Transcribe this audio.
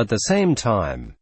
At the same time,